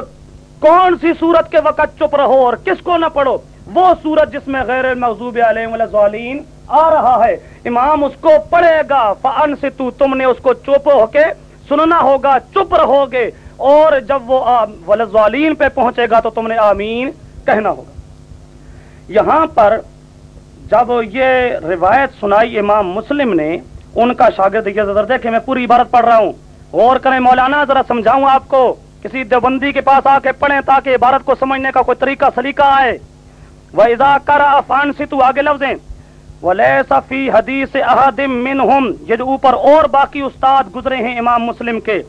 کون سی صورت کے وقت چپ رہو اور کس کو نہ پڑھو؟ وہ صورت جس میں غیر المغضوب علیہ آ رہا ہے۔ امام اس کو پڑھے گا۔ فن سے تم نے اس کو چپ ہو کے سننا ہوگا، چپ رہو گے۔ اور جب وہ ولزوالین پہ پہنچے گا تو تم نے آمین کہنا ہوگا۔ یہاں پر جب یہ روایت سنائی امام مسلم نے، ان کا شاگرد یہ ذرا دیکھے میں پوری عبارت پڑھ رہا ہوں۔ غور کریں مولانا، ذرا سمجھاؤں آپ کو، کسی دیوبندی کے پاس آ کے پڑھیں تاکہ عبارت کو سمجھنے کا کوئی طریقہ سلیقہ آئے۔ وہ اضا کر افان سے تو آگے لفظ فی حدیث احدم منہم یہ جو اوپر اور باقی استاد گزرے ہیں امام مسلم کے۔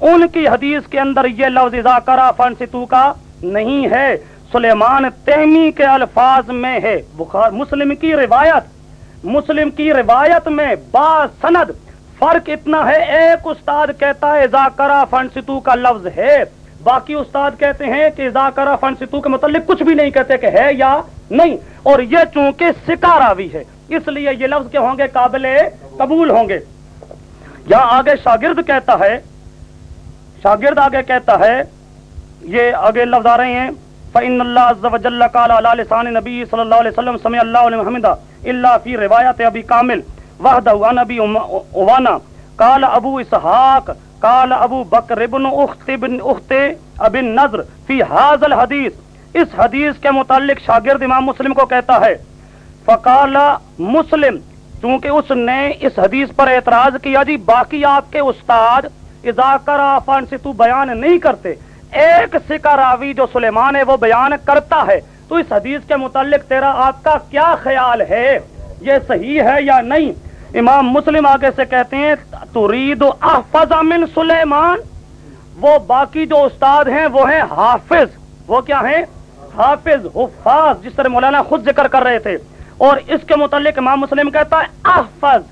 ان کی حدیث کے اندر یہ لفظ کرا فن ستو کا نہیں ہے۔ سلیمان تہمی کے الفاظ میں ہے۔ بخار مسلم کی روایت مسلم کی روایت میں با سند فرق اتنا ہے۔ ایک استاد کہتا ہے ذاکرا فن ستو کا لفظ ہے۔ باقی استاد کہتے ہیں کہ ذاکرا فن ستو کے متعلق کچھ بھی نہیں کہتے کہ ہے یا نہیں۔ اور یہ چونکہ سکاراوی ہے۔ اس لیے یہ لفظ کے ہوں گے قابل قبول ہوں گے۔ یا آگے شاگرد کہتا ہے شاگرد آگے کہتا ہے، یہ آگے لفظ آ رہے ہیں فعن اللہ عز و جل قال علی لسان نبی صلی اللہ علیہ وسلم، سمع اللہ علیہ محمد اللہ فی روایت ابی کامل وحدہ عن ابی اوانا قال ابو اسحاق قال ابو بکر ابن اخت ابن اخت ابن نظر فی حاض الحدیث اس حدیث کے متعلق شاگرد امام مسلم کو کہتا ہے، فقال مسلم، چونکہ اس نے اس حدیث پر اعتراض کیا جی باقی آپ کے استاد فن سے تو بیان نہیں کرتے۔ ایک سکا راوی جو سلیمان ہے وہ بیان کرتا ہے۔ تو اس حدیث کے متعلق تیرا آپ کا کیا خیال ہے؟ یہ صحیح ہے یا نہیں؟ امام مسلم آگے سے کہتے ہیں ترید احفظ من سلیمان وہ باقی جو استاد ہیں، وہ ہیں حافظ۔ وہ کیا ہیں؟ حافظ، حفاظ، جس طرح مولانا خود ذکر کر رہے تھے۔ اور اس کے متعلق امام مسلم کہتا ہے احفظ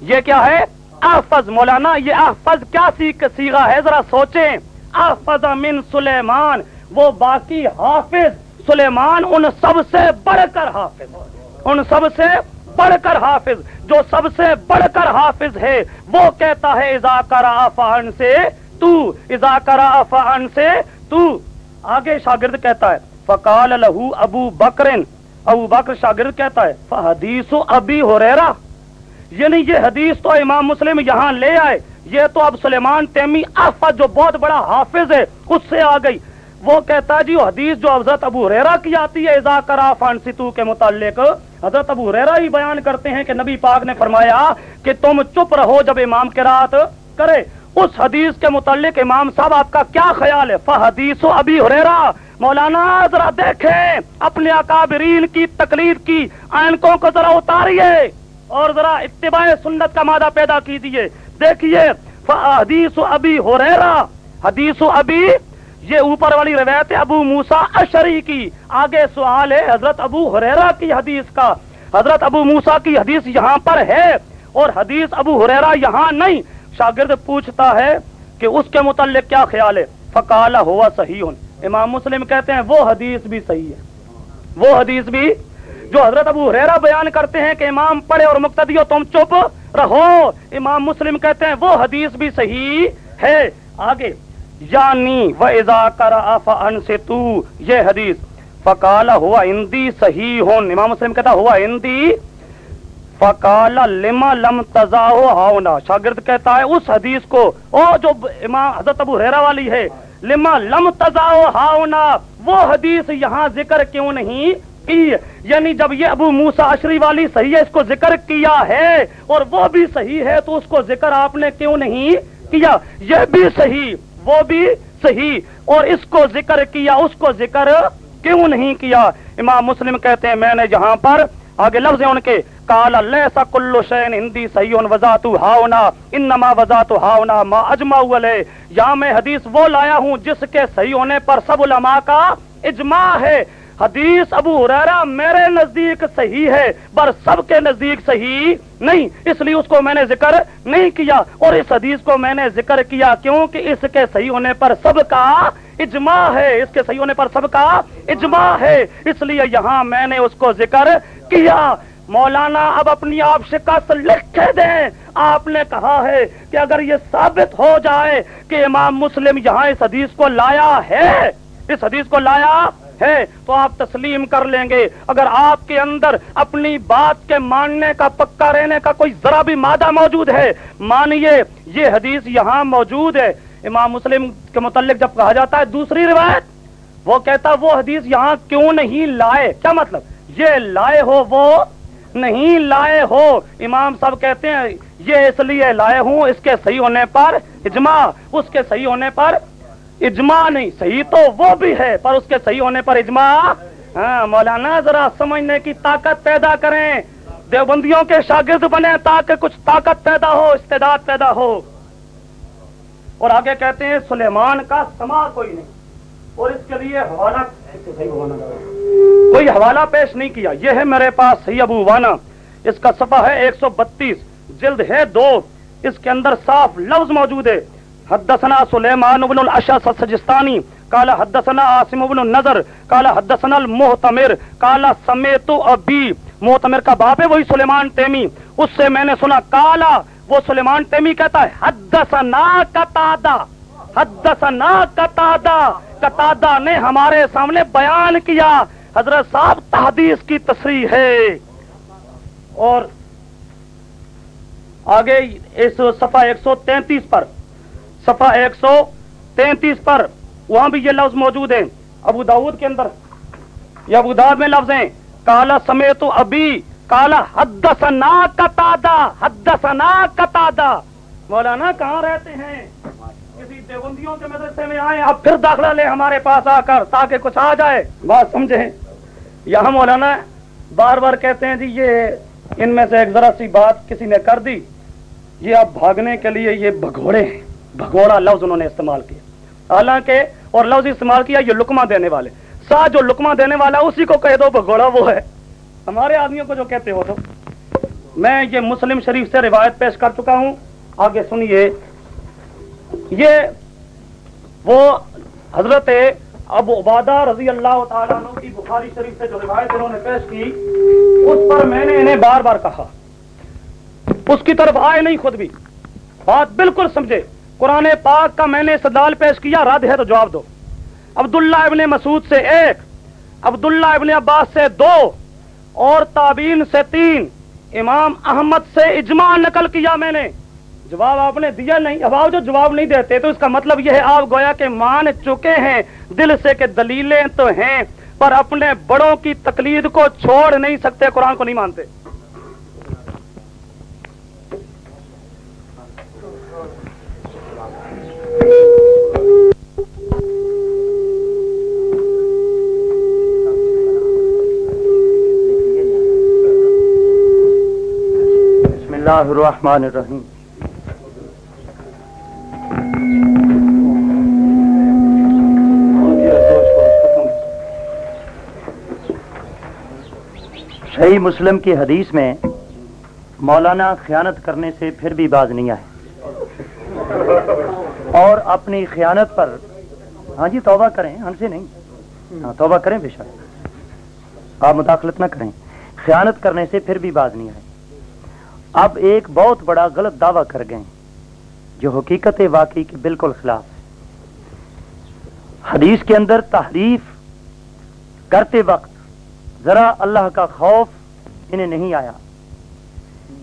یہ کیا ہے؟ احفظ مولانا، یہ احفظ کیا سیگا ہے؟ ذرا سوچیں۔ احفظ من سلیمان، وہ باقی حافظ سلیمان، ان سب سے بڑھ کر حافظ۔ ان سب سے بڑھ کر حافظ۔ جو سب سے بڑھ کر حافظ ہے، وہ کہتا ہے ازا کرا فہن سے تو ازا کرا فہن سے تو۔ آگے شاگرد کہتا ہے، فقال لہو ابو بکرن۔ ابو بکر شاگرد کہتا ہے، فحدیث ابھی ہو یعنی یہ حدیث تو امام مسلم یہاں لے آئے، یہ تو اب سلیمان تیمی افت جو بہت بڑا حافظ ہے، اس سے آ گئی۔ وہ کہتا جی وہ حدیث جو حضرت ابو ریرا کی آتی ہے ازا کرا فانسیتو کے متعلق، حضرت ابو ریرا ہی بیان کرتے ہیں کہ نبی پاک نے فرمایا کہ تم چپ رہو جب امام کے رات کرے۔ اس حدیث کے متعلق امام صاحب، آپ کا کیا خیال ہے؟ فحدیث ابھی ہریرا مولانا ذرا دیکھیں، اپنے اکابرین کی تقلید کی آئنکوں کو ذرا اتاریے۔ اور ذرا اتباع سنت کا مادہ پیدا کیجیے دیکھیے حدیث ابھی ہو رہا حدیث ابھی یہ اوپر والی روایت ابو موسا اشری کی۔ آگے سوال ہے حضرت ابو حریرا کی حدیث کا۔ حضرت ابو موسا کی حدیث یہاں پر ہے اور حدیث ابو حریرا یہاں نہیں۔ شاگرد پوچھتا ہے کہ اس کے متعلق کیا خیال ہے۔ فکالا ہوا صحیح. امام مسلم کہتے ہیں، وہ حدیث بھی صحیح ہے۔ وہ حدیث بھی جو حضرت ابو ریرا بیان کرتے ہیں کہ امام پڑھے اور مقتدی ہو تم چپ رہو۔ امام مسلم کہتے ہیں وہ حدیث بھی صحیح ہے۔ آگے یعنی و ازا کر ان سے تو یہ حدیث۔ فکالا ہوا ہندی صحیح ہو امام مسلم کہتا، ہوا ہندی فکالا لما لم تزا ہاؤنا شاگرد کہتا ہے، اس حدیث کو، او جو امام حضرت ابو ریرا والی ہے لما لم تزا ہاؤنا وہ حدیث یہاں ذکر کیوں نہیں کی؟ یعنی جب یہ ابو موسا اشری والی صحیح ہے، اس کو ذکر کیا ہے اور وہ بھی صحیح ہے، تو اس کو ذکر آپ نے کیوں نہیں کیا؟ یہ بھی صحیح، وہ بھی صحیح اور اس کو ذکر کیا، اس کو ذکر کیوں نہیں کیا؟ امام مسلم کہتے ہیں، میں نے جہاں پر آگے لفظ ہیں ان کے کالا لیسا کلو شین ہندی صحیح وضاط ہاؤنا، انما وضاط ہاؤنا ما اجما یہاں میں حدیث وہ لایا ہوں جس کے صحیح ہونے پر سب علماء کا اجماع ہے۔ حدیث ابو ریرا میرے نزدیک صحیح ہے پر سب کے نزدیک صحیح نہیں۔ اس لیے اس کو میں نے ذکر نہیں کیا اور اس حدیث کو میں نے ذکر کیا کیونکہ اس کے صحیح ہونے پر سب کا اجماع ہے۔ اس کے صحیح ہونے پر سب کا اجماع ہے۔ اس لیے یہاں میں نے اس کو ذکر کیا۔ مولانا اب اپنی آپ شکست لکھ کے دیں۔ آپ نے کہا ہے کہ اگر یہ ثابت ہو جائے کہ امام مسلم یہاں اس حدیث کو لایا ہے، اس حدیث کو لایا ہے تو آپ تسلیم کر لیں گے۔ اگر آپ کے اندر اپنی بات کے ماننے کا پکا رہنے کا کوئی ذرا بھی مادہ موجود ہے، مانیے، یہ حدیث یہاں موجود ہے۔ امام مسلم کے متعلق جب کہا جاتا ہے دوسری روایت، وہ کہتا وہ حدیث یہاں کیوں نہیں لائے؟ کیا مطلب؟ یہ لائے ہو وہ نہیں لائے ہو۔ امام صاحب کہتے ہیں، یہ اس لیے لائے ہوں، اس کے صحیح ہونے پر، اجماع، اس کے صحیح ہونے پر اجماع نہیں، صحیح تو وہ بھی ہے، پر اس کے صحیح ہونے پر اجماع ہاں مولانا ذرا سمجھنے کی طاقت پیدا کریں۔ دیوبندیوں کے شاگرد بنے تاکہ کچھ طاقت پیدا ہو، استعداد پیدا ہو۔ اور آگے کہتے ہیں، سلیمان کا سما کوئی نہیں۔ اور اس کے لیے حوالہ کوئی حوالہ پیش نہیں کیا۔ یہ ہے میرے پاس صحیح ابو وانا۔ اس کا صفحہ ہے ایک سو بتیس، جلد ہے دو۔ اس کے اندر صاف لفظ موجود ہے۔ حدثنا سلیمان بن الاشعث السجستانی، قال حدثنا عاصم بن النظر قال حدثنا المحتمر، قال سمیت ابی۔ محتمر کا باپ ہے وہی سلیمان تیمی اس سے میں نے سنا کالا وہ سلیمان تیمی کہتا ہے، حدثنا قتادہ حدثنا قتادہ قتادہ نے ہمارے سامنے بیان کیا۔ حضرت صاحب تحدیث کی تصریح ہے۔ اور آگے اس صفحہ ایک سو تینتیس پر۔ صفحہ ایک سو تینتیس پر وہاں بھی یہ لفظ موجود ہیں۔ ابو داود کے اندر یہ ابو داود میں لفظ ہیں۔ کالا سمے تو ابھی کالا حد سنا کتا حد سنا کتا مولانا کہاں رہتے ہیں؟ کسی دیوبندیوں کے مدرسے میں آئے اب پھر داخلہ لے ہمارے پاس آ کر تاکہ کچھ آ جائے۔ بات سمجھیں۔ یہاں مولانا بار بار کہتے ہیں جی یہ ان میں سے ایک ذرا سی بات کسی نے کر دی۔ یہ اب بھاگنے کے لیے یہ بھگوڑے ہیں۔ بھگوڑا لفظ انہوں نے استعمال کیا۔ حالانکہ اور لفظ استعمال کیا یہ لکما دینے والے۔ ساتھ جو لکما دینے والا اسی کو کہہ دو بھگوڑا، وہ ہے۔ ہمارے آدمیوں کو جو کہتے ہو تو۔ میں یہ مسلم شریف سے روایت پیش کر چکا ہوں۔ آگے سنیے۔ یہ وہ حضرت اب عبادہ رضی اللہ تعالیٰ عنہ کی بخاری شریف سے جو روایت انہوں نے پیش کی، اس پر میں نے انہیں بار بار کہا۔ اس کی طرف آئے نہیں خود بھی۔ بات بالکل سمجھے۔ قرآن پاک کا میں نے استدلال پیش کیا، رد ہے تو جواب دو۔ عبداللہ ابن مسعود سے ایک، عبداللہ ابن عباس سے دو، اور تابین سے تین۔ امام احمد سے اجماع نقل کیا میں نے۔ جواب آپ نے دیا نہیں، اب آپ جو جواب نہیں دیتے تو اس کا مطلب یہ ہے، آپ گویا کہ مان چکے ہیں، دل سے کہ دلیلیں تو ہیں، پر اپنے بڑوں کی تقلید کو چھوڑ نہیں سکتے، قرآن کو نہیں مانتے۔ اللہ الرحمن الرحیم۔ صحیح مسلم کی حدیث میں مولانا خیانت کرنے سے پھر بھی باز نہیں آئے۔ اور اپنی خیانت پر ہاں جی توبہ کریں، ہم سے نہیں۔ ہاں توبہ کریں بے شک۔ آپ مداخلت نہ کریں۔ خیانت کرنے سے پھر بھی باز نہیں آئے۔ اب ایک بہت بڑا غلط دعویٰ کر گئے جو حقیقت واقعی کے بالکل خلاف ہے۔ حدیث کے اندر تحریف کرتے وقت ذرا اللہ کا خوف انہیں نہیں آیا۔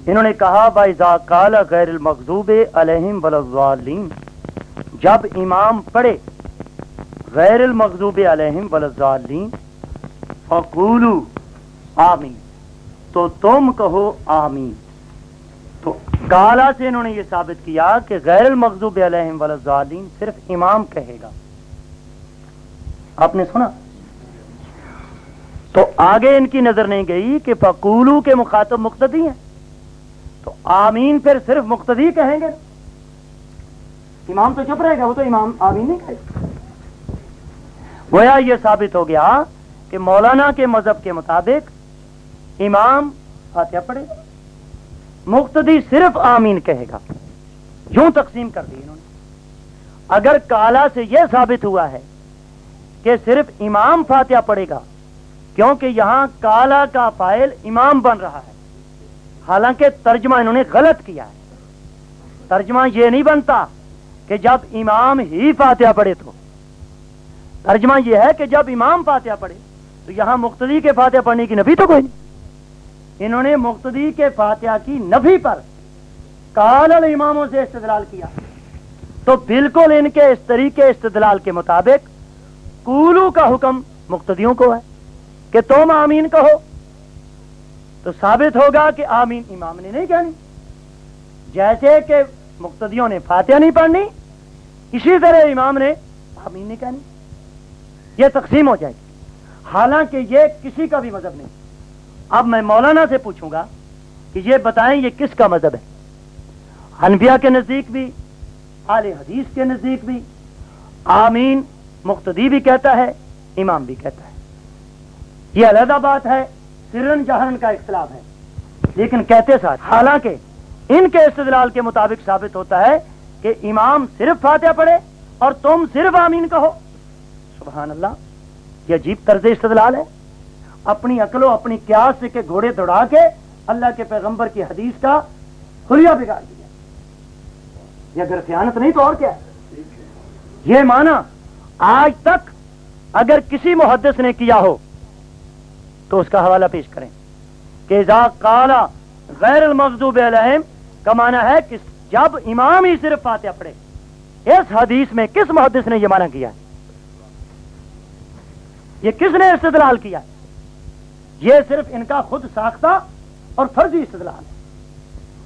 انہوں نے کہا بائی کالا غیر المغضوب علیہم ولین جب امام پڑھے غیر المغضوب علیہم ولین فقولو آمین تو تم کہو، آمین تو کالا سے انہوں نے یہ ثابت کیا کہ غیر المغضوب علیہم ولین صرف امام کہے گا۔ آپ نے سنا؟ تو آگے ان کی نظر نہیں گئی کہ فقولو کے مخاطب مقتدی ہیں۔ تو آمین پھر صرف مقتدی کہیں گے۔ امام تو چپ رہے گا، وہ تو امام آمین نہیں کہے گا۔ گویا یہ ثابت ہو گیا کہ مولانا کے مذہب کے مطابق امام فاتحہ پڑھے۔ مقتدی صرف آمین کہے گا۔ یوں تقسیم کر دی انہوں نے۔ اگر کالا سے یہ ثابت ہوا ہے کہ صرف امام فاتحہ پڑھے گا، کیونکہ یہاں کالا کا فائل امام بن رہا ہے۔ حالانکہ ترجمہ انہوں نے غلط کیا ہے۔ ترجمہ یہ نہیں بنتا کہ جب امام ہی فاتحہ پڑھے تو۔ ترجمہ یہ ہے کہ جب امام فاتحہ پڑھے تو یہاں مقتدی کے فاتحہ پڑھنے کی نفی تو کوئی نہیں۔ انہوں نے مقتدی کے فاتحہ کی نفی پر کال اماموں سے استدلال کیا۔ تو بالکل ان کے اس طریقے استدلال کے مطابق کولو کا حکم مقتدیوں کو ہے کہ تم آمین کہو۔ تو ثابت ہوگا کہ آمین امام نے نہیں کہنی۔ جیسے کہ مقتدیوں نے فاتحہ نہیں پڑھنی، اسی طرح امام نے آمین نہیں کہنی۔ یہ تقسیم ہو جائے گی۔ حالانکہ یہ کسی کا بھی مذہب نہیں۔ اب میں مولانا سے پوچھوں گا کہ یہ بتائیں یہ کس کا مذہب ہے؟ حنفیہ کے نزدیک بھی اعلی حدیث کے نزدیک بھی، آمین مقتدی بھی کہتا ہے، امام بھی کہتا ہے۔ یہ علیحدہ بات ہے، سرن جہرن کا اختلاف ہے۔ لیکن کہتے ساتھ، حالانکہ ان کے استدلال کے مطابق ثابت ہوتا ہے کہ امام صرف فاتحہ پڑھے اور تم صرف آمین کہو۔ سبحان اللہ، یہ عجیب طرز استدلال ہے۔ اپنی عقل و اپنی قیاس سے کے گھوڑے دوڑا کے اللہ کے پیغمبر کی حدیث کا خلیا بگاڑ دیا۔ یہ اگر خیانت نہیں تو اور کیا یہ مانا آج تک اگر کسی محدث نے کیا ہو تو اس کا حوالہ پیش کریں۔ کہ کالا غیر المغضوب علیہم، کا معنی ہے کہ جب امام ہی صرف فاتحہ پڑھے، اس حدیث میں کس محدث نے یہ معنی کیا ہے؟ یہ کس نے استدلال کیا ہے؟ یہ صرف ان کا خود ساختہ اور فرضی استدلال ہے۔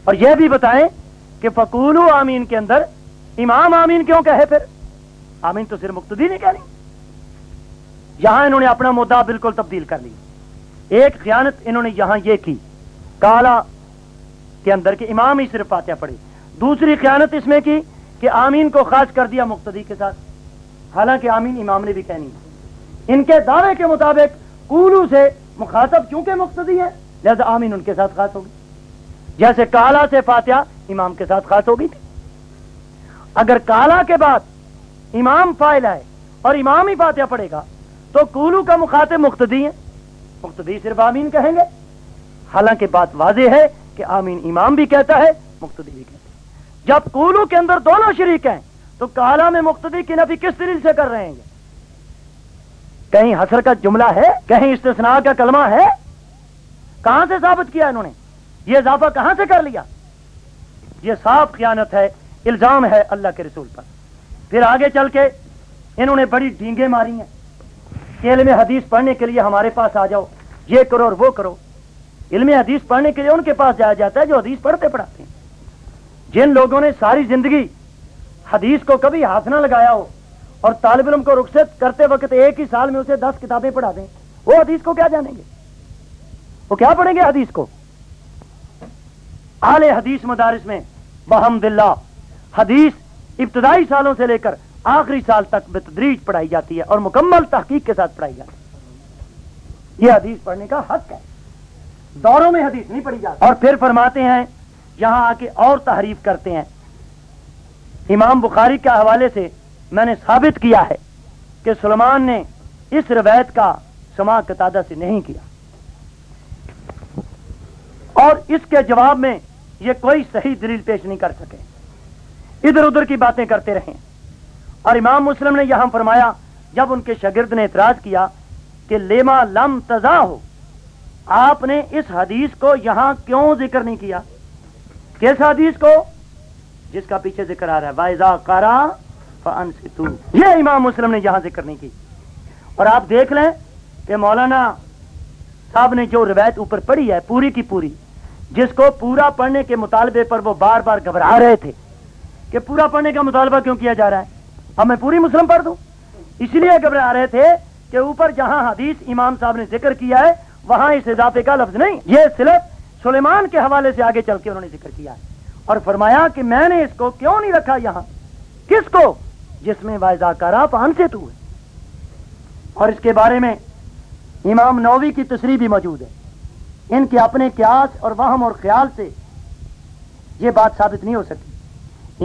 اور یہ بھی بتائیں کہ فکول آمین کے اندر امام آمین کیوں کہے پھر؟ آمین تو صرف مقتدی نہیں کہہ رہی۔ یہاں انہوں نے اپنا مدعا بالکل تبدیل کر لی ایک خیانت انہوں نے یہاں یہ کی، کالا کے اندر کہ امام ہی صرف فاتحہ پڑھی دوسری خیانت اس میں کی کہ آمین کو خاص کر دیا مقتدی کے ساتھ۔ حالانکہ آمین امام نے بھی کہنی ان کے دعوے کے مطابق کولو سے مخاطب چونکہ مقتدی ہے لہذا آمین ان کے ساتھ خاص ہوگی۔ جیسے کالا سے فاتحہ امام کے ساتھ خاص ہوگی۔ تھی اگر کالا کے بعد امام فائل ہے اور امام ہی فاتحہ پڑھے گا، تو کولو کا مخاطب مقتدی ہے مقتدی صرف آمین کہیں گے۔ حالانکہ بات واضح ہے کہ آمین امام بھی کہتا ہے، مقتدی بھی کہتا ہے۔ جب کولو کے اندر دونوں شریک ہیں، تو کالا میں مقتدی کی نفی کس دلیل سے کر رہے ہیں؟ کہیں حسر کا جملہ ہے؟ کہیں استثناء کا کلمہ ہے؟ کہاں سے ثابت کیا انہوں نے؟ یہ اضافہ کہاں سے کر لیا؟ یہ صاف خیانت ہے، الزام ہے اللہ کے رسول پر۔ پھر آگے چل کے انہوں نے بڑی ڈینگیں ماری ہیں۔ کہ علم حدیث پڑھنے کے لیے ہمارے پاس آ جاؤ، یہ کرو اور وہ کرو۔ علم حدیث پڑھنے کے لیے ان کے پاس جایا جاتا ہے جو حدیث پڑھتے پڑھاتے ہیں۔ جن لوگوں نے ساری زندگی حدیث کو کبھی ہاتھ نہ لگایا ہو اور طالب علم کو رخصت کرتے وقت ایک ہی سال میں اسے دس کتابیں پڑھا دیں۔ وہ حدیث کو کیا جانیں گے؟ وہ کیا پڑھیں گے حدیث کو؟ اعلی حدیث مدارس میں بحمد اللہ حدیث ابتدائی سالوں سے لے کر آخری سال تک بتدریج پڑھائی جاتی ہے اور مکمل تحقیق کے ساتھ پڑھائی جاتی ہے۔ یہ حدیث پڑھنے کا حق ہے۔ دوروں میں حدیث نہیں پڑھی جاتی۔ اور پھر فرماتے ہیں، یہاں آ کے اور تحریف کرتے ہیں۔ امام بخاری کے حوالے سے میں نے ثابت کیا ہے کہ سلمان نے اس روایت کا سما قطادہ سے نہیں کیا۔ اور اس کے جواب میں یہ کوئی صحیح دلیل پیش نہیں کر سکے۔ ادھر ادھر کی باتیں کرتے رہے اور امام مسلم نے یہاں فرمایا، جب ان کے شاگرد نے اعتراض کیا کہ لیما لم تزا ہو آپ نے اس حدیث کو یہاں کیوں ذکر نہیں کیا؟ کس حدیث کو؟ جس کا پیچھے ذکر آ رہا ہے وائزا کارا فن یہ امام مسلم نے یہاں ذکر نہیں کی۔ اور آپ دیکھ لیں کہ مولانا صاحب نے جو روایت اوپر پڑھی ہے، پوری کی پوری، جس کو پورا پڑھنے کے مطالبے پر وہ بار بار گھبرا رہے تھے کہ پورا پڑھنے کا مطالبہ کیوں کیا جا رہا ہے؟ اب میں پوری مسلم پڑھ دوں۔ اس لیے گھبرا رہے تھے کہ اوپر جہاں حدیث امام صاحب نے ذکر کیا ہے، وہاں اس اضافے کا لفظ نہیں۔ یہ صرف سلیمان کے حوالے سے آگے چل کے انہوں نے ذکر کیا ہے۔ اور فرمایا کہ میں نے اس کو کیوں نہیں رکھا یہاں؟ کس کو؟ جس میں واضح کرا پان سے تو ہے۔ اور اس کے بارے میں امام نووی کی تصریح بھی موجود ہے۔ ان کے اپنے قیاس اور وہم اور خیال سے یہ بات ثابت نہیں ہو سکتی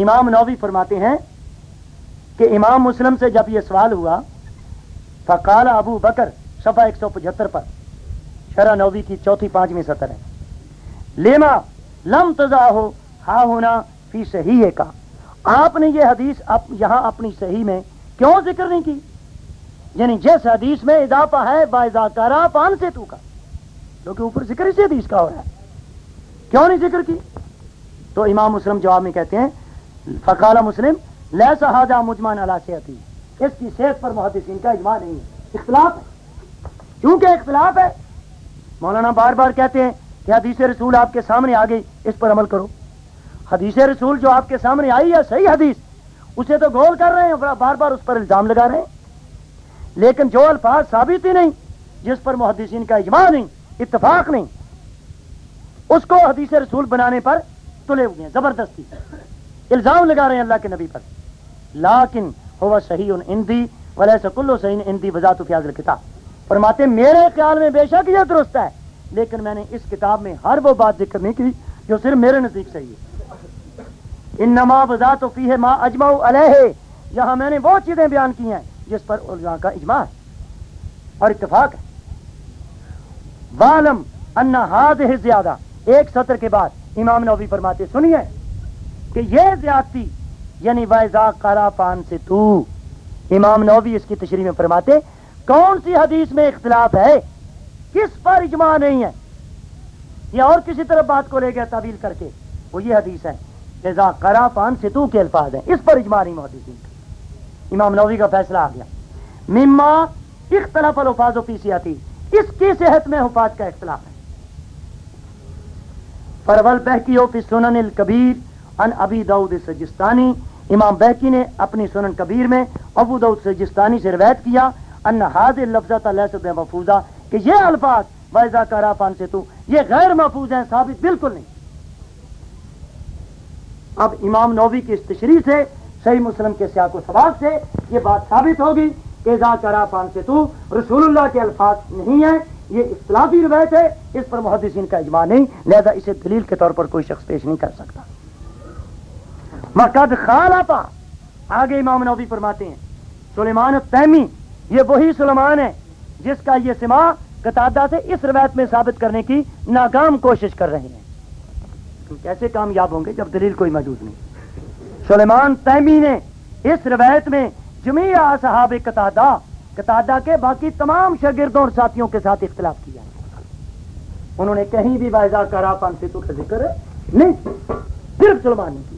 امام نووی فرماتے ہیں کہ امام مسلم سے جب یہ سوال ہوا، فقال ابو بکر صفحہ ایک سو پچہتر پر، شرح نووی کی چوتھی پانچویں سطر ہے۔ لیما لم تزا ہو ہا ہونا فی صحیح کا۔ آپ نے یہ حدیث یہاں اپنی صحیح میں کیوں ذکر نہیں کی؟ یعنی جس حدیث میں اضافہ ہے باضا کرا پان سے تو کا۔ کیونکہ اوپر ذکر اسی حدیث کا ہو رہا ہے۔ کیوں نہیں ذکر کی؟ تو امام مسلم جواب میں کہتے ہیں، فقال مسلم لہ حاجہ مجمان اللہ سے اس کی صحت پر محدثین کا اجماع نہیں ہے۔ اختلاف ہے۔ کیونکہ اختلاف ہے، مولانا بار بار کہتے ہیں کہ حدیث رسول آپ کے سامنے آ گئی، اس پر عمل کرو۔ حدیث رسول جو آپ کے سامنے آئی ہے، صحیح حدیث۔ اسے تو گول کر رہے ہیں بار بار اس پر الزام لگا رہے ہیں۔ لیکن جو الفاظ ثابت ہی نہیں، جس پر محدثین کا اجماع نہیں، اتفاق نہیں، اس کو حدیث رسول بنانے پر تلے ہوئے ہیں، زبردستی۔ الزام لگا رہے ہیں اللہ کے نبی پر۔ لاکن ہوا صحیح ان اندی ولی سکلو صحیح اندی وزات فیاض کتاب فرماتے میرے خیال میں بے شک یہ درست ہے، لیکن میں نے اس کتاب میں ہر وہ بات ذکر نہیں کی جو صرف میرے نزدیک صحیح ہے۔ ان نما بذات تو فی ہے ماں اجما علیہ۔ یہاں میں نے وہ چیزیں بیان کی ہیں جس پر علماء کا اجماع ہے۔ اور اتفاق ہے۔ والم ان ہاد ہے زیادہ ایک سطر کے بعد امام نوی فرماتے سنیے کہ یہ زیادتی یعنی وائزا کارا پان سے تو امام نوی اس کی تشریح میں فرماتے کون سی حدیث میں اختلاف ہے؟ کس پر اجماع نہیں ہے؟ یا اور کسی طرف بات کو لے گیا تعویل کر کے وہ یہ حدیث ہے۔ کرا پان ستو کے الفاظ ہیں۔ اس پر اجماعی محدثین امام نوی کا فیصلہ آ گیا۔ مما اختلاف الفاظ و پیسی آتی اس کی صحت میں حفاظ کا اختلاف ہے۔ پرول بہکی ہو سنن الکبیر ان ابی دعود سجستانی۔ امام بہکی نے اپنی سنن کبیر میں ابو دعود سجستانی سے روایت کیا ان حاض لفظ محفوظہ کہ یہ الفاظ ویزا کرا پان سے تو یہ غیر محفوظ ہیں، ثابت بالکل نہیں۔ اب امام نوبی کی اس تشریح سے، صحیح مسلم کے سیاق و سباب سے یہ بات ثابت ہوگی کہ ذا کرا پان سے تو رسول اللہ کے الفاظ نہیں ہے یہ اختلافی روایت ہے، اس پر محدثین کا اجماع نہیں، لہذا اسے دلیل کے طور پر کوئی شخص پیش نہیں کر سکتا۔ مقد خال آپا آگے امام نوبی فرماتے ہیں، سلیمان تیمی یہ وہی سلیمان ہے جس کا یہ سما قطادہ سے اس روایت میں ثابت کرنے کی ناکام کوشش کر رہے ہیں۔ کیسے کامیاب ہوں گے جب دلیل کوئی موجود نہیں۔ سلیمان تیمی نے اس روایت میں جمیع صحاب قطادہ قطادہ کے باقی تمام شاگردوں اور ساتھیوں کے ساتھ اختلاف کیا۔ ہے انہوں نے کہیں بھی واضح کرا پان سے تو کا ذکر نہیں، صرف سلمان نے۔ کیا